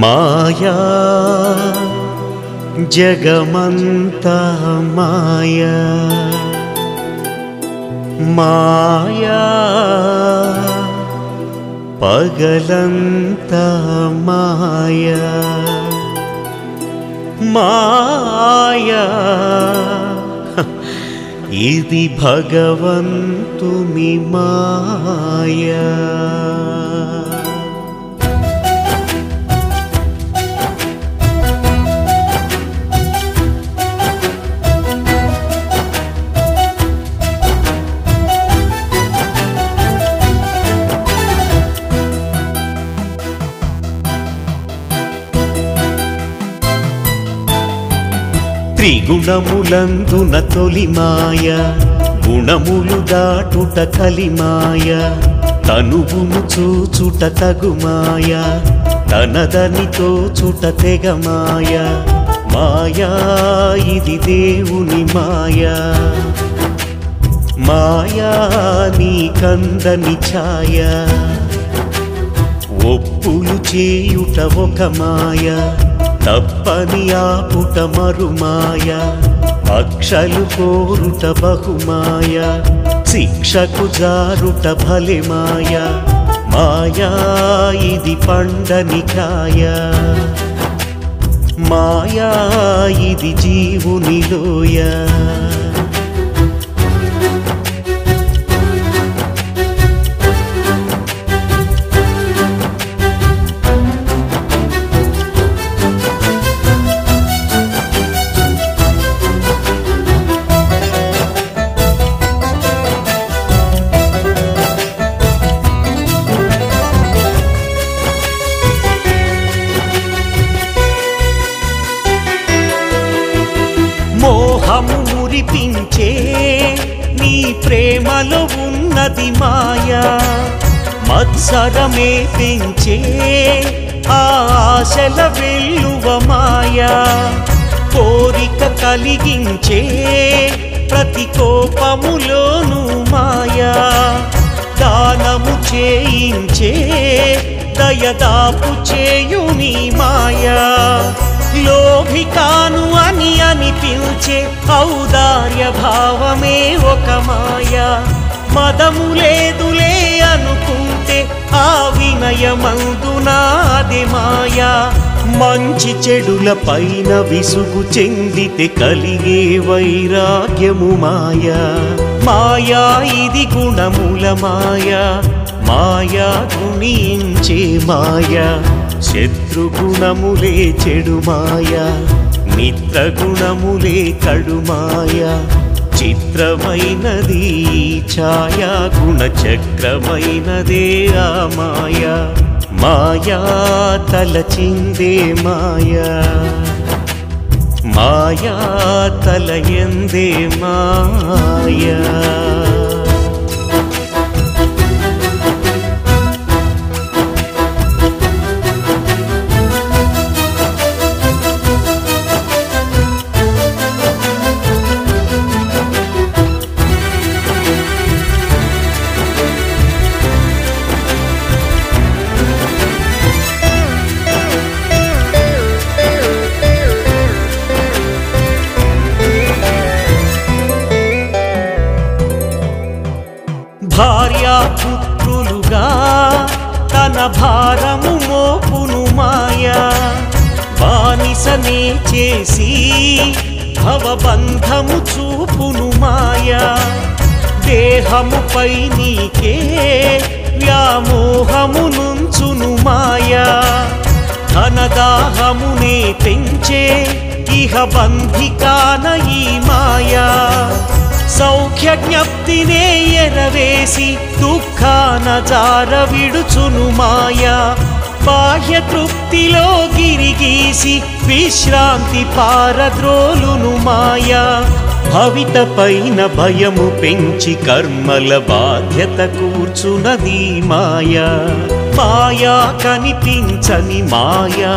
माया जगमन्ता माया। माया पगलन्ता माया। माया इति भगवन्तु माया। త్రిగుణములందున తొలిమాయ గుణములు దాటుట కలిమాయ తనువును చూచుట తగుమాయ తనదనితో చుట తెగమాయ మాయా ఇది దేవుని మాయా. మాయా నీ కందని ఛాయ. ఒప్పులు చేయుట ఒక మాయా. తప్పని ఆపుట మరుమాయ. అక్షలు కోరుట బహుమాయ. శిక్షకు జారుట భలే మాయ మాయా ఇది పండనికాయ మాయా ఇది జీవునిలోయ మాయలో ఉన్నది మాయా మత్సరమే పెంచే ఆశల వెల్లువ మాయా. కోరిక కలిగించే ప్రతి కోపములోను మాయా. దానము చేయించే దయదాపు చేయుని మాయా. లోభికా అని పిలిచే ఔదార్య భావమే ఒక మాయ. మదము లేదులే అనుకుంటే ఆ వినయమందునాది మాయా. మంచి చెడుల పైన విసుగు చెందితే కలిగే వైరాగ్యము మాయా. మాయా ఇది గుణముల మాయా. మాయా గుణించే మాయా. శత్రుగుణములే చెడు మాయా. మిత్రగుణములే కడుమాయ. చిత్రమైనది ఈ ఛాయా గుణ ఆ మాయ. మాయా తలచిందే మాయా. మాయా తలయందే మాయా. బానిసనే చేసి భవబంధము చూపును మాయా. దేహముపై నీకే వ్యామోహము నుంచును మాయా. ధనదాహమునే పెంచే ఇహ బంధికాన ఈ మాయా. సౌఖ్య జ్ఞప్తినే ఎరవేసి దుఃఖాన జార విడుచును మాయా. బాహ్య తృప్తిలో గిరిగీసి విశ్రాంతి పారద్రోలును మాయా. భవిత పైన భయము పెంచి కర్మల బాధ్యత కూర్చున్నది మాయా. మాయా కనిపించని మాయా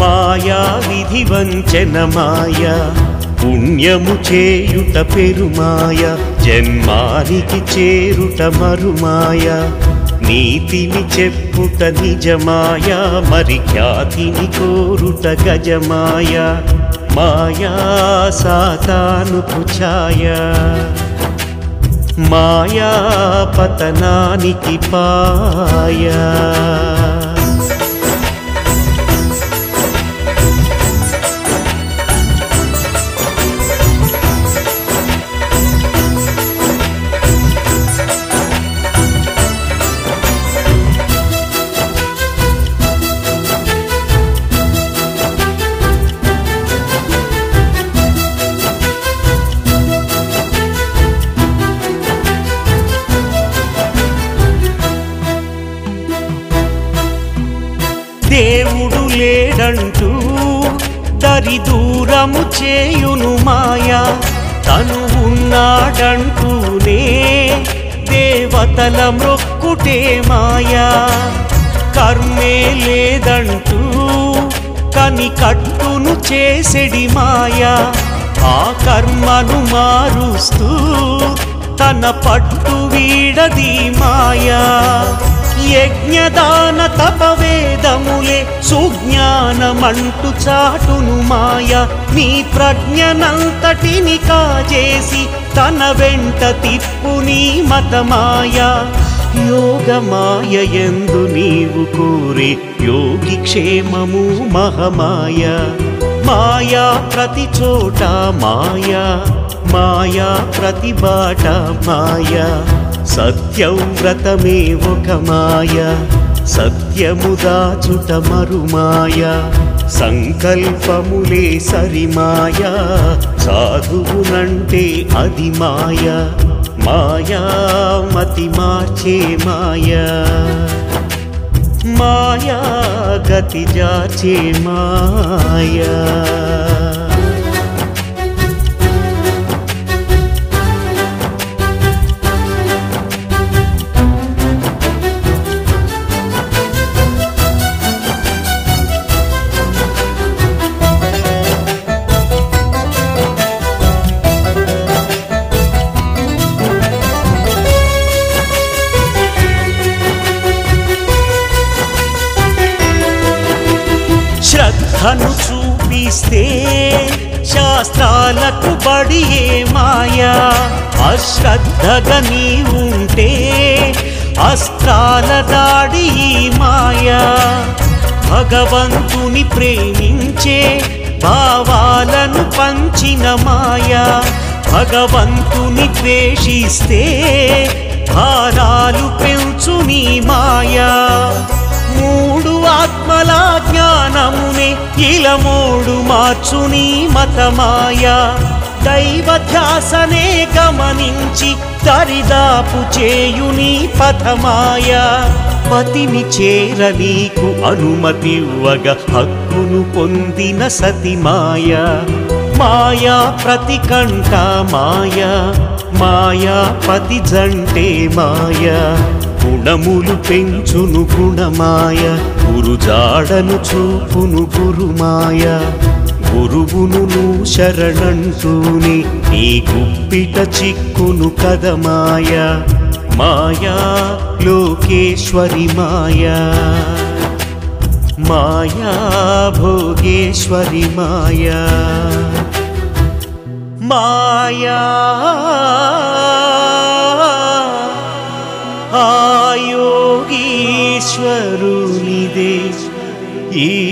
మాయా విధి వంచన మాయా. పుణ్యము చేయుట పెరుమాయ జన్మానికి చేరుట మరుమాయ. నీతిని చెప్పుట నిజమాయా మరి ఖ్యాతిని కోరుట గజమాయా? మాయా సాతానుపు ఛాయ మాయా పతనానికి పాయా? దేవుడు లేడంటూ దరి దూరము చేయును మాయా. తను ఉన్నాడంటూనే దేవతల మొక్కుటే మాయా. కర్మే లేదంటూ కని కట్టును చేసెడి మాయా. ఆ కర్మను మారుస్తూ తన పట్టు వీడది మాయా. యజ్ఞదాన తపవేదములే సుజ్ఞానమంటు చాటును మాయ. నీ ప్రజ్ఞనంతటిని కాజేసి తన వెంట తిప్పు నీ మతమాయ. యోగమాయ ఎందు నీవు కోరే యోగి క్షేమము మహమాయ. మాయా ప్రతి చోట మాయా. మాయా ప్రతి బాట మాయా. సత్యం వ్రతమే ఒక మాయ సత్యము దాచుట మరుమాయ సంకల్పములే సరిమాయ సాధువునంటే అది మాయ మాయామతి మార్చే మాయ. మాయా గతి జాచే మాయా. శాస్త్రాలకు బడియే మాయా? అశ్రద్ధగా నీ ఉంటే అస్త్రాల దాడి ఈ మాయా? భగవంతుని ప్రేమించే భావాలను పంచిన మాయా? భగవంతుని ద్వేషిస్తే భారాలు పెంచు నీ మాయా? మూడు ఆత్మల జ్ఞానమునే ఇలమోడు మార్చుని మతమాయా? దైవ ధ్యాసనే గమనించి దరిదాపు చేయుని పథమాయ. పతిని చేర నీకు అనుమతివ్వగ హక్కును పొందిన సతిమాయ. మాయా ప్రతి కంట మాయా మాయా పతి జంటే మాయా. గుణములు పెంచును గుణమాయ గురుజాడను చూపును గురుమాయ. గురువును నువ్వు శరణంటూనే నీ గుప్పిట చిక్కును కదమాయ మాయా లోకేశ్వరి మాయా. మాయా భోగేశ్వరి మాయా. మాయా ఆయోగీశ్వరునిదే. ఈ